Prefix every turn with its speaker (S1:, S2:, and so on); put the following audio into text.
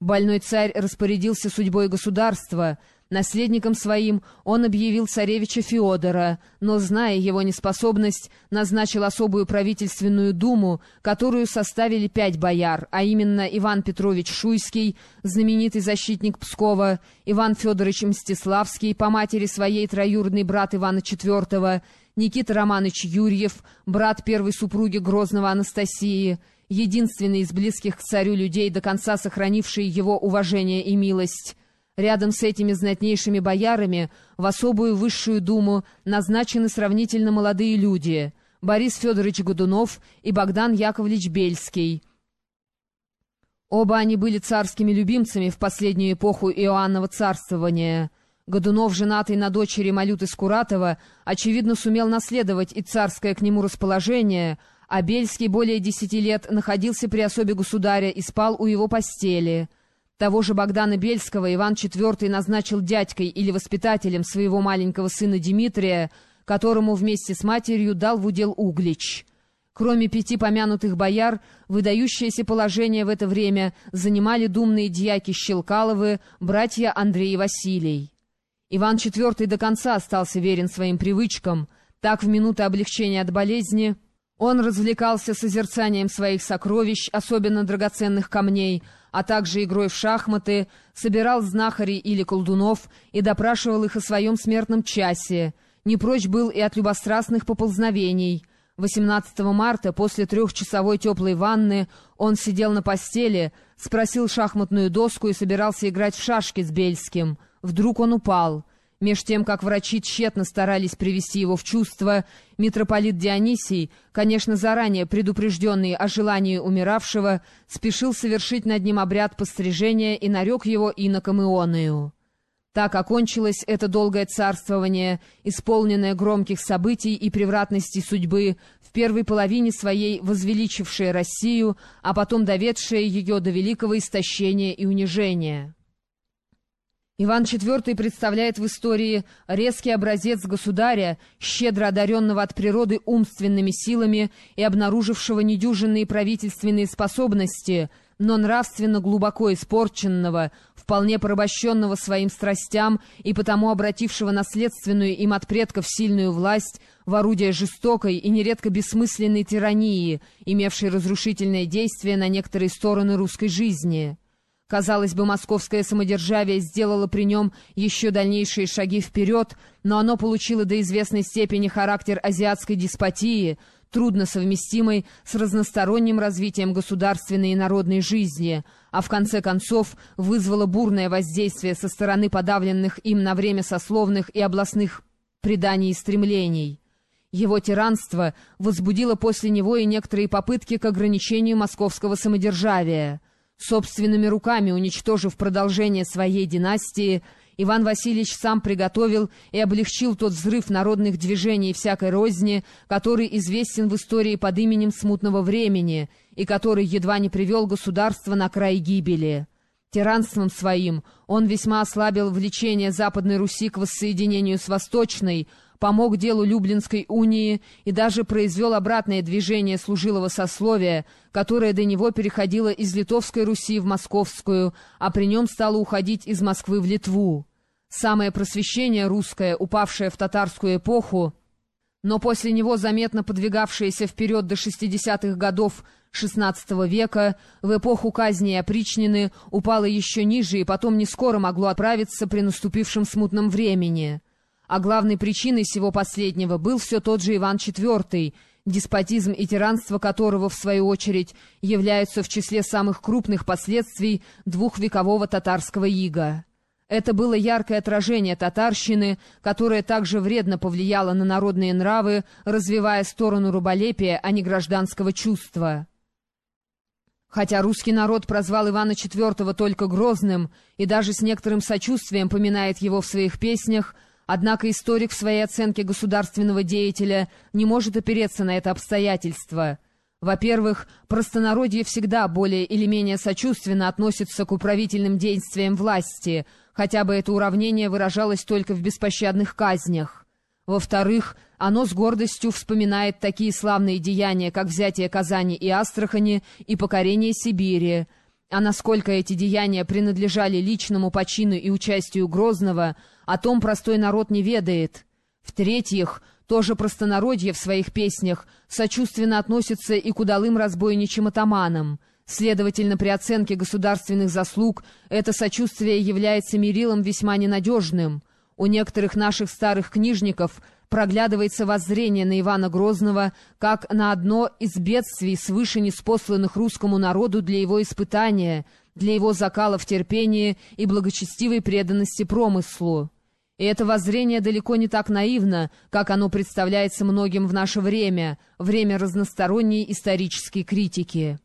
S1: Больной царь распорядился судьбой государства. Наследником своим он объявил царевича Феодора, но, зная его неспособность, назначил особую правительственную думу, которую составили пять бояр, а именно Иван Петрович Шуйский, знаменитый защитник Пскова, Иван Федорович Мстиславский, по матери своей троюродный брат Ивана IV, Никита Романович Юрьев, брат первой супруги Грозного Анастасии, единственный из близких к царю людей, до конца сохранивший его уважение и милость. Рядом с этими знатнейшими боярами в особую высшую думу назначены сравнительно молодые люди — Борис Федорович Годунов и Богдан Яковлевич Бельский. Оба они были царскими любимцами в последнюю эпоху Иоаннова царствования. Годунов, женатый на дочери Малюты Скуратова, очевидно сумел наследовать и царское к нему расположение — а Бельский более десяти лет находился при особе государя и спал у его постели. Того же Богдана Бельского Иван IV назначил дядькой или воспитателем своего маленького сына Дмитрия, которому вместе с матерью дал в удел Углич. Кроме пяти помянутых бояр, выдающееся положение в это время занимали думные дьяки Щелкаловы, братья Андрей и Василий. Иван IV до конца остался верен своим привычкам. Так, в минуты облегчения от болезни, он развлекался созерцанием своих сокровищ, особенно драгоценных камней, а также игрой в шахматы, собирал знахарей или колдунов и допрашивал их о своем смертном часе. Не прочь был и от любострастных поползновений. 18 марта, после трехчасовой теплой ванны, он сидел на постели, спросил шахматную доску и собирался играть в шашки с Бельским. Вдруг он упал — Меж тем, как врачи тщетно старались привести его в чувство, митрополит Дионисий, конечно, заранее предупрежденный о желании умиравшего, спешил совершить над ним обряд пострижения и нарек его иноком Ионию. Так окончилось это долгое царствование, исполненное громких событий и превратностей судьбы, в первой половине своей возвеличившее Россию, а потом доведшее ее до великого истощения и унижения. Иван IV представляет в истории резкий образец государя, щедро одаренного от природы умственными силами и обнаружившего недюжинные правительственные способности, но нравственно глубоко испорченного, вполне порабощенного своим страстям и потому обратившего наследственную им от предков сильную власть в орудие жестокой и нередко бессмысленной тирании, имевшей разрушительное действие на некоторые стороны русской жизни. Казалось бы, московское самодержавие сделало при нем еще дальнейшие шаги вперед, но оно получило до известной степени характер азиатской деспотии, трудно совместимой с разносторонним развитием государственной и народной жизни, а в конце концов вызвало бурное воздействие со стороны подавленных им на время сословных и областных преданий и стремлений. Его тиранство возбудило после него и некоторые попытки к ограничению московского самодержавия — Собственными руками уничтожив продолжение своей династии, Иван Васильевич сам приготовил и облегчил тот взрыв народных движений всякой розни, который известен в истории под именем «Смутного времени» и который едва не привел государство на край гибели. Тиранством своим он весьма ослабил влечение Западной Руси к воссоединению с Восточной, помог делу Люблинской унии и даже произвел обратное движение служилого сословия, которое до него переходило из Литовской Руси в Московскую, а при нем стало уходить из Москвы в Литву. Самое просвещение русское, упавшее в татарскую эпоху, но после него заметно подвигавшееся вперед до 60-х годов XVI века, в эпоху казни и опричнины, упало еще ниже и потом не скоро могло отправиться при наступившем смутном времени а главной причиной всего последнего был все тот же Иван IV, деспотизм и тиранство которого, в свою очередь, являются в числе самых крупных последствий двухвекового татарского ига. Это было яркое отражение татарщины, которое также вредно повлияло на народные нравы, развивая сторону руболепия, а не гражданского чувства. Хотя русский народ прозвал Ивана IV только Грозным и даже с некоторым сочувствием поминает его в своих песнях, Однако историк в своей оценке государственного деятеля не может опереться на это обстоятельство. Во-первых, простонародье всегда более или менее сочувственно относится к управительным действиям власти, хотя бы это уравнение выражалось только в беспощадных казнях. Во-вторых, оно с гордостью вспоминает такие славные деяния, как взятие Казани и Астрахани и покорение Сибири, А насколько эти деяния принадлежали личному почину и участию Грозного, о том простой народ не ведает. В-третьих, тоже простонародье в своих песнях сочувственно относится и к удалым разбойничьим атаманам. Следовательно, при оценке государственных заслуг это сочувствие является мерилом весьма ненадежным. У некоторых наших старых книжников проглядывается воззрение на Ивана Грозного как на одно из бедствий, свыше неспосланных русскому народу для его испытания, для его закала в терпении и благочестивой преданности промыслу. И это воззрение далеко не так наивно, как оно представляется многим в наше время, время разносторонней исторической критики.